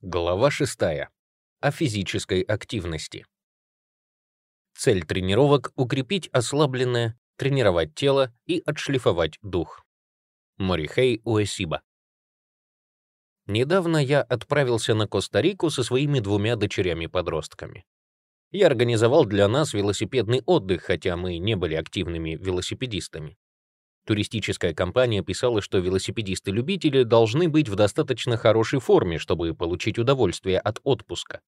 Глава 6. О физической активности. Цель тренировок — укрепить ослабленное, тренировать тело и отшлифовать дух. Морихей Уэсиба. Недавно я отправился на Коста-Рику со своими двумя дочерями-подростками. Я организовал для нас велосипедный отдых, хотя мы не были активными велосипедистами. Туристическая компания писала, что велосипедисты-любители должны быть в достаточно хорошей форме, чтобы получить удовольствие от отпуска.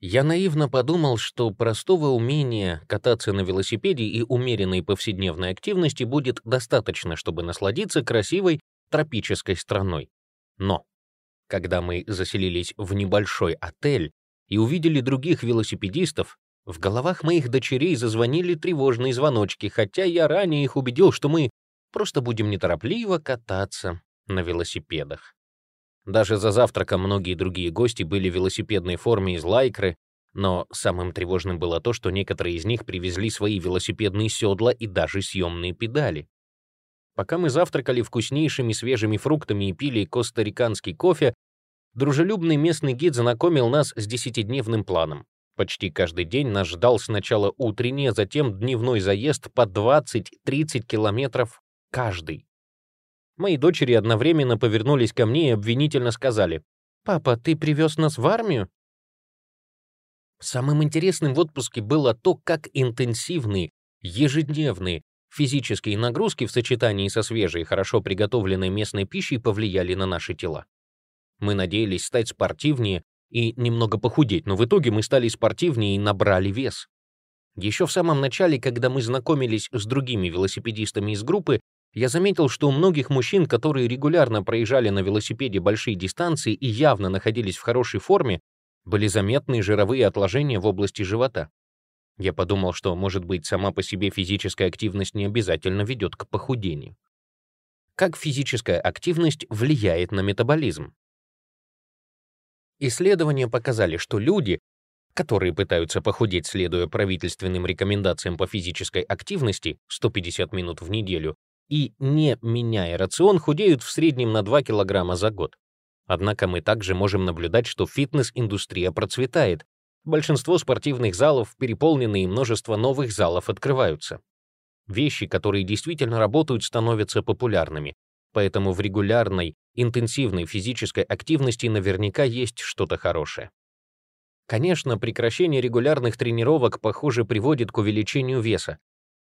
Я наивно подумал, что простого умения кататься на велосипеде и умеренной повседневной активности будет достаточно, чтобы насладиться красивой тропической страной. Но когда мы заселились в небольшой отель и увидели других велосипедистов, в головах моих дочерей зазвонили тревожные звоночки, хотя я ранее их убедил, что мы Просто будем неторопливо кататься на велосипедах. Даже за завтраком многие другие гости были в велосипедной форме из лайкры, но самым тревожным было то, что некоторые из них привезли свои велосипедные седла и даже съемные педали. Пока мы завтракали вкуснейшими свежими фруктами и пили костариканский кофе, дружелюбный местный гид знакомил нас с десятидневным планом. Почти каждый день нас ждал сначала утренний, а затем дневной заезд по 20-30 километров каждый. Мои дочери одновременно повернулись ко мне и обвинительно сказали, «Папа, ты привез нас в армию?» Самым интересным в отпуске было то, как интенсивные, ежедневные физические нагрузки в сочетании со свежей, хорошо приготовленной местной пищей повлияли на наши тела. Мы надеялись стать спортивнее и немного похудеть, но в итоге мы стали спортивнее и набрали вес. Еще в самом начале, когда мы знакомились с другими велосипедистами из группы, я заметил, что у многих мужчин, которые регулярно проезжали на велосипеде большие дистанции и явно находились в хорошей форме, были заметные жировые отложения в области живота. Я подумал, что, может быть, сама по себе физическая активность не обязательно ведет к похудению. Как физическая активность влияет на метаболизм? Исследования показали, что люди, которые пытаются похудеть, следуя правительственным рекомендациям по физической активности 150 минут в неделю, и, не меняя рацион, худеют в среднем на 2 килограмма за год. Однако мы также можем наблюдать, что фитнес-индустрия процветает. Большинство спортивных залов переполнены и множество новых залов открываются. Вещи, которые действительно работают, становятся популярными. Поэтому в регулярной, интенсивной физической активности наверняка есть что-то хорошее. Конечно, прекращение регулярных тренировок, похоже, приводит к увеличению веса,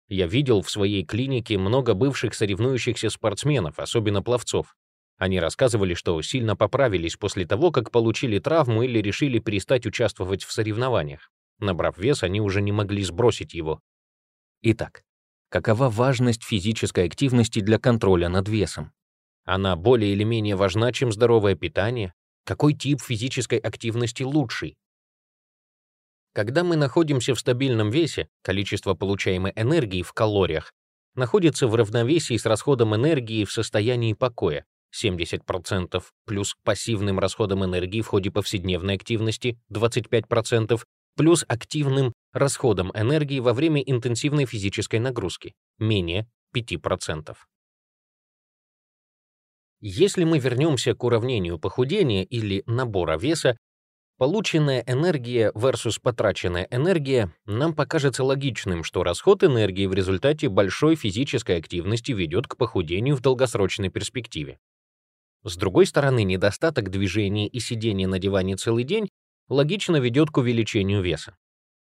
я видел в своей клинике много бывших соревнующихся спортсменов, особенно пловцов. Они рассказывали, что сильно поправились после того, как получили травму или решили перестать участвовать в соревнованиях. Набрав вес, они уже не могли сбросить его. Итак, какова важность физической активности для контроля над весом? Она более или менее важна, чем здоровое питание? Какой тип физической активности лучший? Когда мы находимся в стабильном весе, количество получаемой энергии в калориях находится в равновесии с расходом энергии в состоянии покоя 70% плюс пассивным расходом энергии в ходе повседневной активности 25% плюс активным расходом энергии во время интенсивной физической нагрузки менее 5%. Если мы вернемся к уравнению похудения или набора веса, Полученная энергия versus потраченная энергия нам покажется логичным, что расход энергии в результате большой физической активности ведет к похудению в долгосрочной перспективе. С другой стороны, недостаток движения и сидения на диване целый день логично ведет к увеличению веса.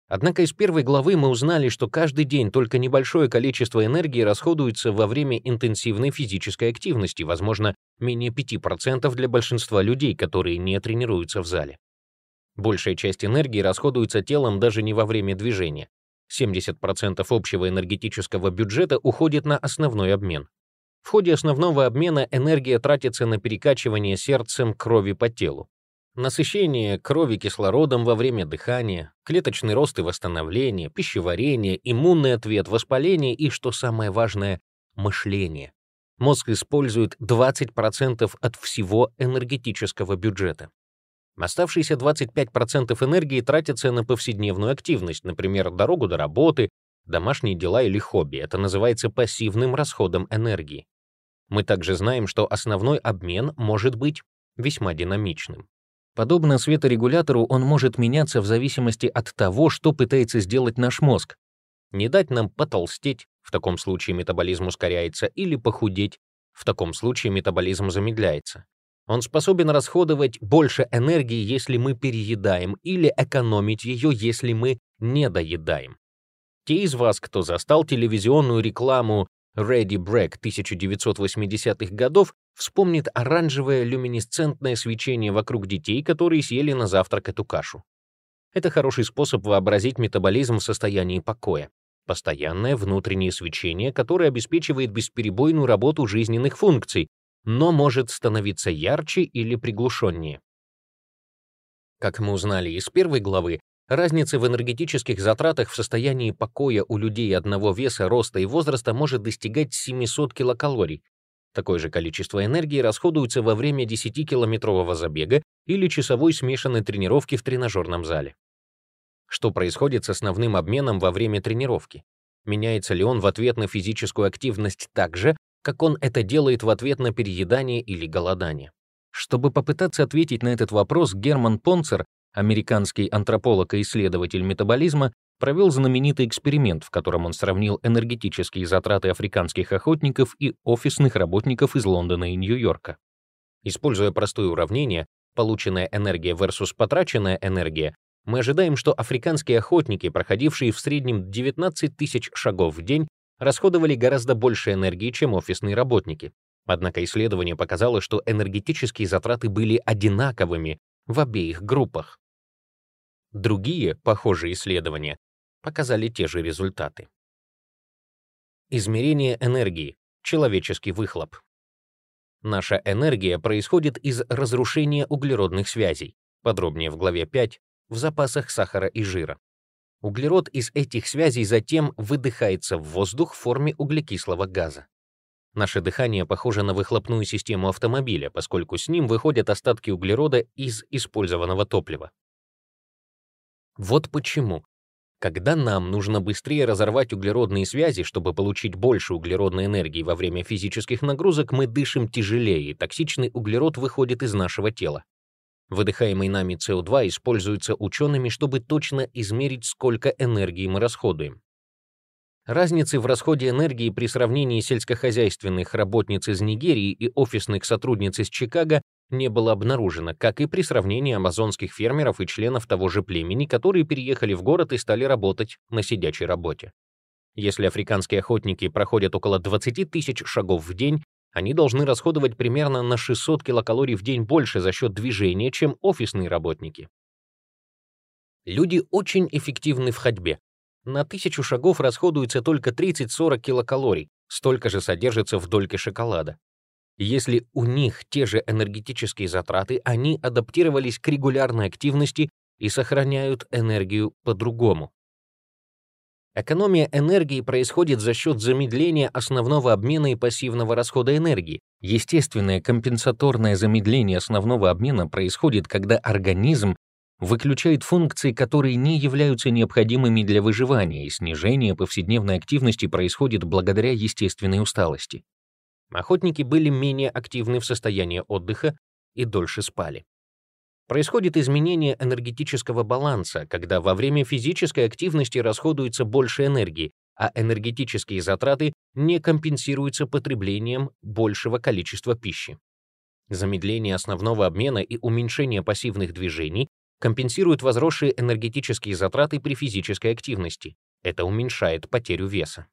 Однако из первой главы мы узнали, что каждый день только небольшое количество энергии расходуется во время интенсивной физической активности, возможно, менее 5% для большинства людей, которые не тренируются в зале. Большая часть энергии расходуется телом даже не во время движения. 70% общего энергетического бюджета уходит на основной обмен. В ходе основного обмена энергия тратится на перекачивание сердцем крови по телу. Насыщение крови кислородом во время дыхания, клеточный рост и восстановление, пищеварение, иммунный ответ, воспаление и, что самое важное, мышление. Мозг использует 20% от всего энергетического бюджета. Оставшиеся 25% энергии тратятся на повседневную активность, например, дорогу до работы, домашние дела или хобби. Это называется пассивным расходом энергии. Мы также знаем, что основной обмен может быть весьма динамичным. Подобно светорегулятору, он может меняться в зависимости от того, что пытается сделать наш мозг. Не дать нам потолстеть, в таком случае метаболизм ускоряется, или похудеть, в таком случае метаболизм замедляется. Он способен расходовать больше энергии, если мы переедаем, или экономить ее, если мы не доедаем. Те из вас, кто застал телевизионную рекламу Ready Break 1980-х годов, вспомнит оранжевое люминесцентное свечение вокруг детей, которые съели на завтрак эту кашу. Это хороший способ вообразить метаболизм в состоянии покоя. Постоянное внутреннее свечение, которое обеспечивает бесперебойную работу жизненных функций, но может становиться ярче или приглушеннее. Как мы узнали из первой главы, разница в энергетических затратах в состоянии покоя у людей одного веса, роста и возраста может достигать 700 килокалорий. Такое же количество энергии расходуется во время 10-километрового забега или часовой смешанной тренировки в тренажерном зале. Что происходит с основным обменом во время тренировки? Меняется ли он в ответ на физическую активность так же, как он это делает в ответ на переедание или голодание. Чтобы попытаться ответить на этот вопрос, Герман Понцер, американский антрополог и исследователь метаболизма, провел знаменитый эксперимент, в котором он сравнил энергетические затраты африканских охотников и офисных работников из Лондона и Нью-Йорка. Используя простое уравнение, полученная энергия versus потраченная энергия, мы ожидаем, что африканские охотники, проходившие в среднем 19 тысяч шагов в день, расходовали гораздо больше энергии, чем офисные работники. Однако исследование показало, что энергетические затраты были одинаковыми в обеих группах. Другие, похожие исследования, показали те же результаты. Измерение энергии. Человеческий выхлоп. Наша энергия происходит из разрушения углеродных связей, подробнее в главе 5, в запасах сахара и жира. Углерод из этих связей затем выдыхается в воздух в форме углекислого газа. Наше дыхание похоже на выхлопную систему автомобиля, поскольку с ним выходят остатки углерода из использованного топлива. Вот почему, когда нам нужно быстрее разорвать углеродные связи, чтобы получить больше углеродной энергии во время физических нагрузок, мы дышим тяжелее, и токсичный углерод выходит из нашего тела. Выдыхаемый нами СО2 используется учеными, чтобы точно измерить, сколько энергии мы расходуем. Разницы в расходе энергии при сравнении сельскохозяйственных работниц из Нигерии и офисных сотрудниц из Чикаго не было обнаружено, как и при сравнении амазонских фермеров и членов того же племени, которые переехали в город и стали работать на сидячей работе. Если африканские охотники проходят около 20 тысяч шагов в день, они должны расходовать примерно на 600 килокалорий в день больше за счет движения, чем офисные работники. Люди очень эффективны в ходьбе. На тысячу шагов расходуется только 30-40 килокалорий, столько же содержится в дольке шоколада. Если у них те же энергетические затраты, они адаптировались к регулярной активности и сохраняют энергию по-другому. Экономия энергии происходит за счет замедления основного обмена и пассивного расхода энергии. Естественное компенсаторное замедление основного обмена происходит, когда организм выключает функции, которые не являются необходимыми для выживания, и снижение повседневной активности происходит благодаря естественной усталости. Охотники были менее активны в состоянии отдыха и дольше спали. Происходит изменение энергетического баланса, когда во время физической активности расходуется больше энергии, а энергетические затраты не компенсируются потреблением большего количества пищи. Замедление основного обмена и уменьшение пассивных движений компенсируют возросшие энергетические затраты при физической активности. Это уменьшает потерю веса.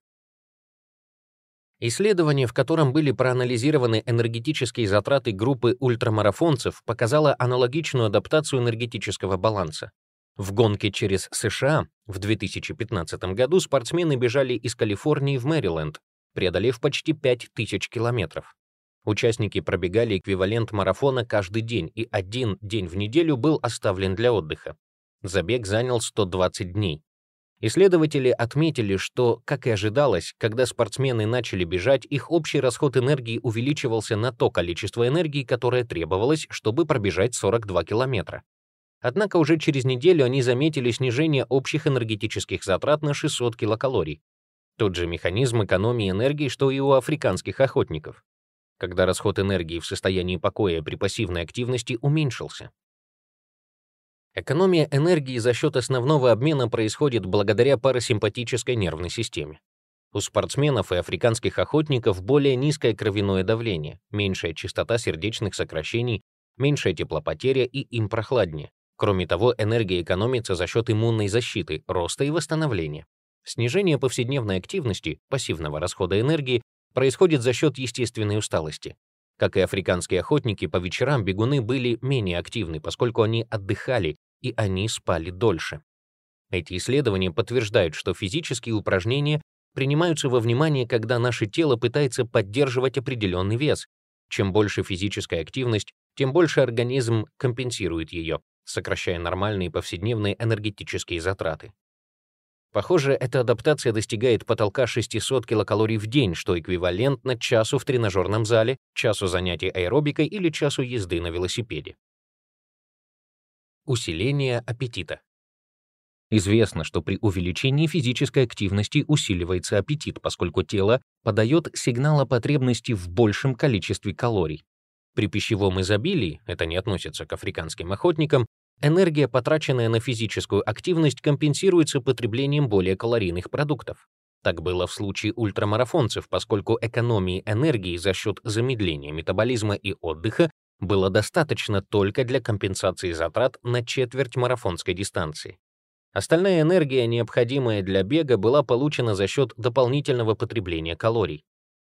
Исследование, в котором были проанализированы энергетические затраты группы ультрамарафонцев, показало аналогичную адаптацию энергетического баланса. В гонке через США в 2015 году спортсмены бежали из Калифорнии в Мэриленд, преодолев почти 5000 километров. Участники пробегали эквивалент марафона каждый день, и один день в неделю был оставлен для отдыха. Забег занял 120 дней. Исследователи отметили, что, как и ожидалось, когда спортсмены начали бежать, их общий расход энергии увеличивался на то количество энергии, которое требовалось, чтобы пробежать 42 километра. Однако уже через неделю они заметили снижение общих энергетических затрат на 600 килокалорий. Тот же механизм экономии энергии, что и у африканских охотников, когда расход энергии в состоянии покоя при пассивной активности уменьшился. Экономия энергии за счет основного обмена происходит благодаря парасимпатической нервной системе. У спортсменов и африканских охотников более низкое кровяное давление, меньшая частота сердечных сокращений, меньшая теплопотеря и им прохладнее. Кроме того, энергия экономится за счет иммунной защиты, роста и восстановления. Снижение повседневной активности, пассивного расхода энергии, происходит за счет естественной усталости. Как и африканские охотники, по вечерам бегуны были менее активны, поскольку они отдыхали, и они спали дольше. Эти исследования подтверждают, что физические упражнения принимаются во внимание, когда наше тело пытается поддерживать определенный вес. Чем больше физическая активность, тем больше организм компенсирует ее, сокращая нормальные повседневные энергетические затраты. Похоже, эта адаптация достигает потолка 600 килокалорий в день, что эквивалентно часу в тренажерном зале, часу занятий аэробикой или часу езды на велосипеде. Усиление аппетита. Известно, что при увеличении физической активности усиливается аппетит, поскольку тело подает сигнал о потребности в большем количестве калорий. При пищевом изобилии, это не относится к африканским охотникам, Энергия, потраченная на физическую активность, компенсируется потреблением более калорийных продуктов. Так было в случае ультрамарафонцев, поскольку экономии энергии за счет замедления метаболизма и отдыха было достаточно только для компенсации затрат на четверть марафонской дистанции. Остальная энергия, необходимая для бега, была получена за счет дополнительного потребления калорий.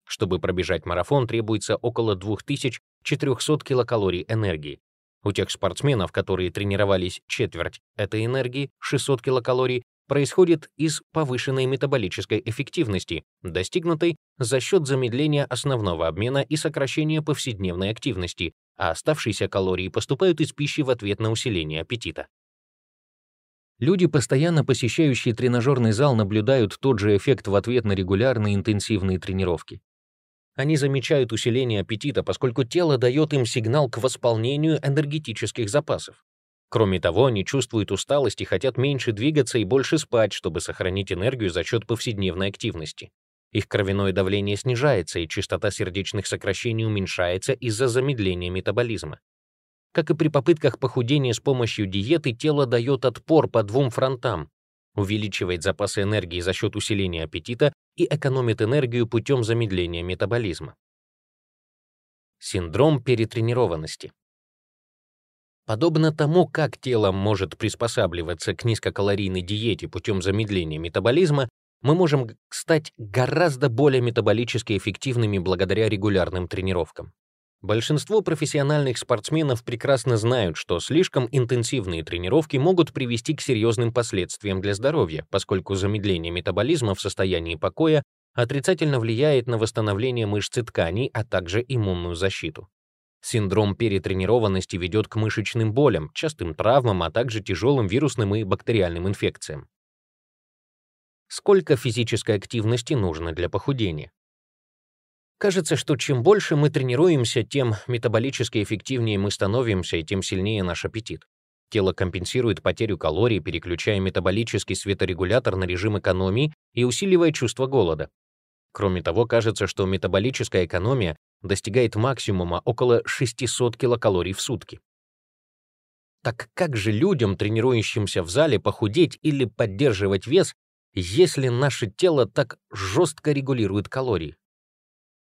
Чтобы пробежать марафон, требуется около 2400 килокалорий энергии. У тех спортсменов, которые тренировались четверть этой энергии, 600 килокалорий, происходит из повышенной метаболической эффективности, достигнутой за счет замедления основного обмена и сокращения повседневной активности, а оставшиеся калории поступают из пищи в ответ на усиление аппетита. Люди, постоянно посещающие тренажерный зал, наблюдают тот же эффект в ответ на регулярные интенсивные тренировки. Они замечают усиление аппетита, поскольку тело дает им сигнал к восполнению энергетических запасов. Кроме того, они чувствуют усталость и хотят меньше двигаться и больше спать, чтобы сохранить энергию за счет повседневной активности. Их кровяное давление снижается, и частота сердечных сокращений уменьшается из-за замедления метаболизма. Как и при попытках похудения с помощью диеты, тело дает отпор по двум фронтам увеличивает запасы энергии за счет усиления аппетита и экономит энергию путем замедления метаболизма. Синдром перетренированности. Подобно тому, как тело может приспосабливаться к низкокалорийной диете путем замедления метаболизма, мы можем стать гораздо более метаболически эффективными благодаря регулярным тренировкам. Большинство профессиональных спортсменов прекрасно знают, что слишком интенсивные тренировки могут привести к серьезным последствиям для здоровья, поскольку замедление метаболизма в состоянии покоя отрицательно влияет на восстановление мышц и тканей, а также иммунную защиту. Синдром перетренированности ведет к мышечным болям, частым травмам, а также тяжелым вирусным и бактериальным инфекциям. Сколько физической активности нужно для похудения? Кажется, что чем больше мы тренируемся, тем метаболически эффективнее мы становимся и тем сильнее наш аппетит. Тело компенсирует потерю калорий, переключая метаболический светорегулятор на режим экономии и усиливая чувство голода. Кроме того, кажется, что метаболическая экономия достигает максимума около 600 килокалорий в сутки. Так как же людям, тренирующимся в зале, похудеть или поддерживать вес, если наше тело так жестко регулирует калории?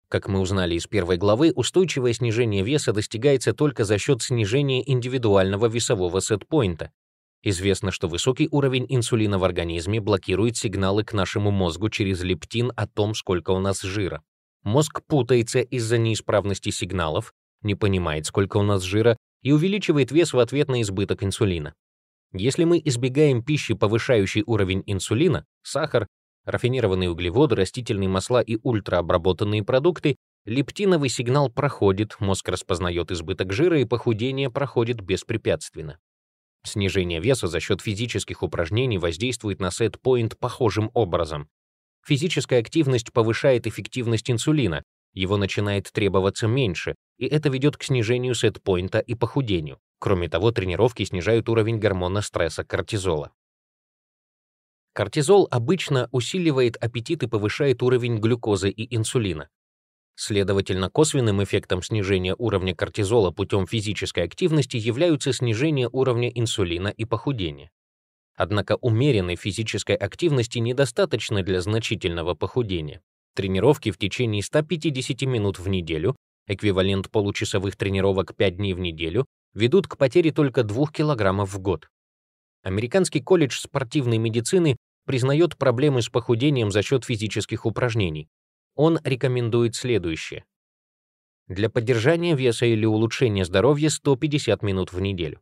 Как мы узнали из первой главы, устойчивое снижение веса достигается только за счет снижения индивидуального весового сетпоинта. Известно, что высокий уровень инсулина в организме блокирует сигналы к нашему мозгу через лептин о том, сколько у нас жира. Мозг путается из-за неисправности сигналов, не понимает, сколько у нас жира, и увеличивает вес в ответ на избыток инсулина. Если мы избегаем пищи, повышающей уровень инсулина, сахар, рафинированные углеводы, растительные масла и ультраобработанные продукты, лептиновый сигнал проходит, мозг распознает избыток жира и похудение проходит беспрепятственно. Снижение веса за счет физических упражнений воздействует на сет-поинт похожим образом. Физическая активность повышает эффективность инсулина, его начинает требоваться меньше, и это ведет к снижению сет-поинта и похудению. Кроме того, тренировки снижают уровень гормона стресса кортизола. Кортизол обычно усиливает аппетит и повышает уровень глюкозы и инсулина. Следовательно, косвенным эффектом снижения уровня кортизола путем физической активности являются снижение уровня инсулина и похудение. Однако умеренной физической активности недостаточно для значительного похудения. Тренировки в течение 150 минут в неделю, эквивалент получасовых тренировок 5 дней в неделю, ведут к потере только 2 килограммов в год. Американский колледж спортивной медицины признает проблемы с похудением за счет физических упражнений. Он рекомендует следующее. Для поддержания веса или улучшения здоровья 150 минут в неделю.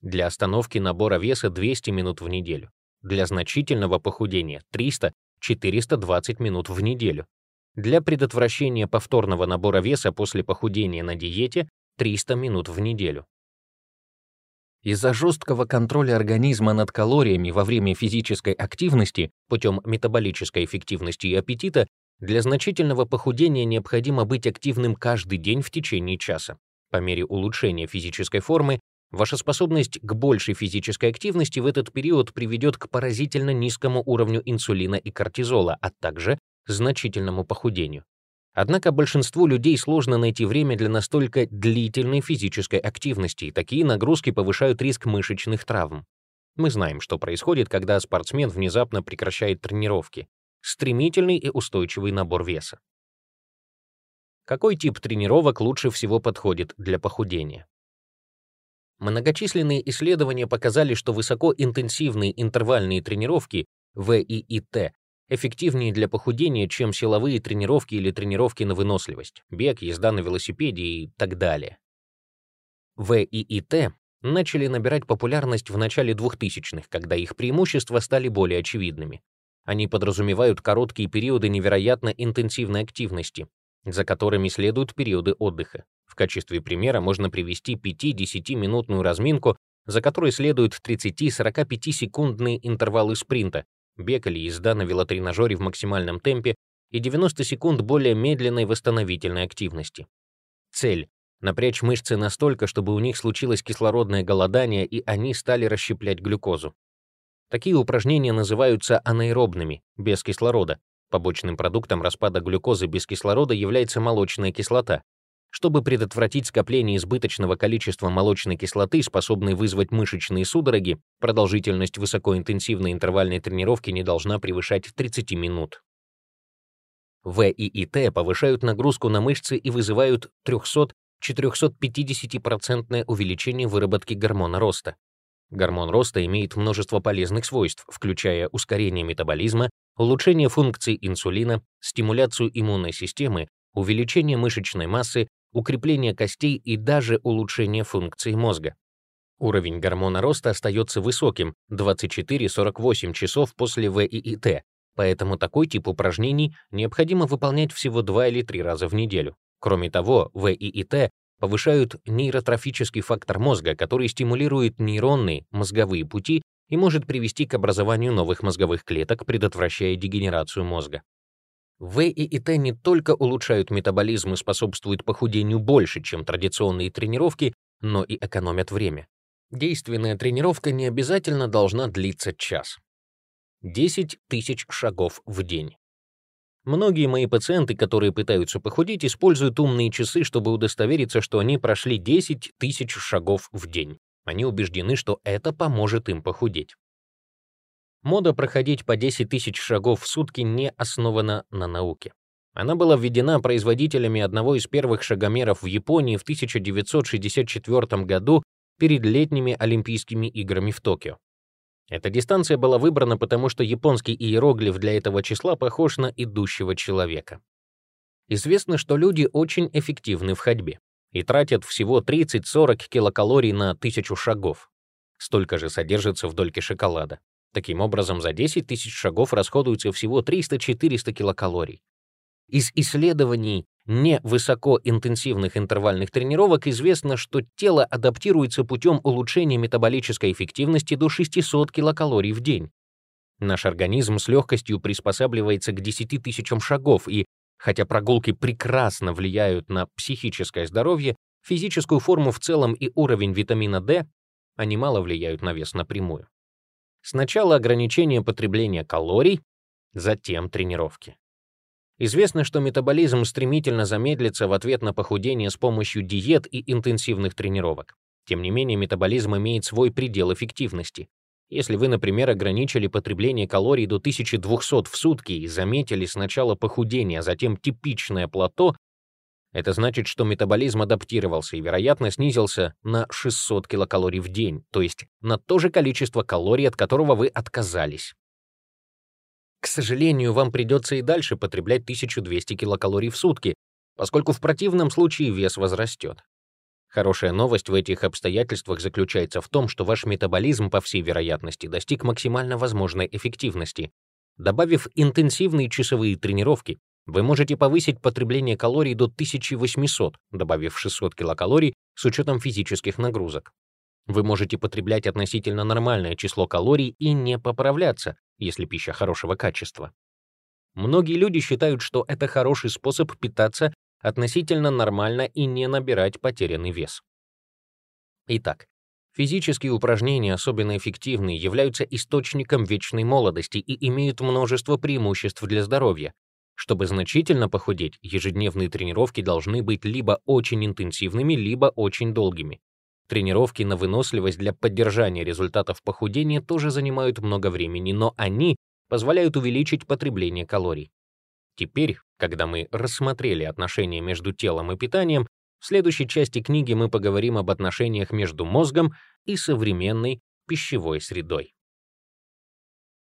Для остановки набора веса 200 минут в неделю. Для значительного похудения 300-420 минут в неделю. Для предотвращения повторного набора веса после похудения на диете 300 минут в неделю. Из-за жесткого контроля организма над калориями во время физической активности путем метаболической эффективности и аппетита для значительного похудения необходимо быть активным каждый день в течение часа. По мере улучшения физической формы Ваша способность к большей физической активности в этот период приведет к поразительно низкому уровню инсулина и кортизола, а также значительному похудению. Однако большинству людей сложно найти время для настолько длительной физической активности, и такие нагрузки повышают риск мышечных травм. Мы знаем, что происходит, когда спортсмен внезапно прекращает тренировки. Стремительный и устойчивый набор веса. Какой тип тренировок лучше всего подходит для похудения? Многочисленные исследования показали, что высокоинтенсивные интервальные тренировки ВИИТ эффективнее для похудения, чем силовые тренировки или тренировки на выносливость, бег, езда на велосипеде и так далее. ВИИТ начали набирать популярность в начале 2000-х, когда их преимущества стали более очевидными. Они подразумевают короткие периоды невероятно интенсивной активности, за которыми следуют периоды отдыха качестве примера можно привести 5-10-минутную разминку, за которой следуют 30-45 секундные интервалы спринта, бег или езда на велотренажере в максимальном темпе и 90 секунд более медленной восстановительной активности. Цель — напрячь мышцы настолько, чтобы у них случилось кислородное голодание и они стали расщеплять глюкозу. Такие упражнения называются анаэробными, без кислорода. Побочным продуктом распада глюкозы без кислорода является молочная кислота, чтобы предотвратить скопление избыточного количества молочной кислоты, способной вызвать мышечные судороги, продолжительность высокоинтенсивной интервальной тренировки не должна превышать 30 минут. В и ИТ повышают нагрузку на мышцы и вызывают 300-450% увеличение выработки гормона роста. Гормон роста имеет множество полезных свойств, включая ускорение метаболизма, улучшение функций инсулина, стимуляцию иммунной системы, увеличение мышечной массы, укрепление костей и даже улучшение функций мозга. Уровень гормона роста остается высоким 24-48 часов после ВИИТ, поэтому такой тип упражнений необходимо выполнять всего 2 или 3 раза в неделю. Кроме того, ВИИТ повышают нейротрофический фактор мозга, который стимулирует нейронные мозговые пути и может привести к образованию новых мозговых клеток, предотвращая дегенерацию мозга. В и Т не только улучшают метаболизм и способствуют похудению больше, чем традиционные тренировки, но и экономят время. Действенная тренировка не обязательно должна длиться час. 10 тысяч шагов в день. Многие мои пациенты, которые пытаются похудеть, используют умные часы, чтобы удостовериться, что они прошли 10 тысяч шагов в день. Они убеждены, что это поможет им похудеть. Мода проходить по 10 тысяч шагов в сутки не основана на науке. Она была введена производителями одного из первых шагомеров в Японии в 1964 году перед летними Олимпийскими играми в Токио. Эта дистанция была выбрана потому, что японский иероглиф для этого числа похож на идущего человека. Известно, что люди очень эффективны в ходьбе и тратят всего 30-40 килокалорий на тысячу шагов. Столько же содержится в дольке шоколада. Таким образом, за 10 тысяч шагов расходуется всего 300-400 килокалорий. Из исследований невысокоинтенсивных интервальных тренировок известно, что тело адаптируется путем улучшения метаболической эффективности до 600 килокалорий в день. Наш организм с легкостью приспосабливается к 10 тысячам шагов, и хотя прогулки прекрасно влияют на психическое здоровье, физическую форму в целом и уровень витамина D, они мало влияют на вес напрямую. Сначала ограничение потребления калорий, затем тренировки. Известно, что метаболизм стремительно замедлится в ответ на похудение с помощью диет и интенсивных тренировок. Тем не менее, метаболизм имеет свой предел эффективности. Если вы, например, ограничили потребление калорий до 1200 в сутки и заметили сначала похудение, а затем типичное плато, это значит, что метаболизм адаптировался и, вероятно, снизился на 600 килокалорий в день, то есть на то же количество калорий, от которого вы отказались. К сожалению, вам придется и дальше потреблять 1200 килокалорий в сутки, поскольку в противном случае вес возрастет. Хорошая новость в этих обстоятельствах заключается в том, что ваш метаболизм, по всей вероятности, достиг максимально возможной эффективности. Добавив интенсивные часовые тренировки, вы можете повысить потребление калорий до 1800, добавив 600 килокалорий с учетом физических нагрузок. Вы можете потреблять относительно нормальное число калорий и не поправляться, если пища хорошего качества. Многие люди считают, что это хороший способ питаться относительно нормально и не набирать потерянный вес. Итак, физические упражнения особенно эффективны, являются источником вечной молодости и имеют множество преимуществ для здоровья. Чтобы значительно похудеть, ежедневные тренировки должны быть либо очень интенсивными, либо очень долгими. Тренировки на выносливость для поддержания результатов похудения тоже занимают много времени, но они позволяют увеличить потребление калорий. Теперь, когда мы рассмотрели отношения между телом и питанием, в следующей части книги мы поговорим об отношениях между мозгом и современной пищевой средой.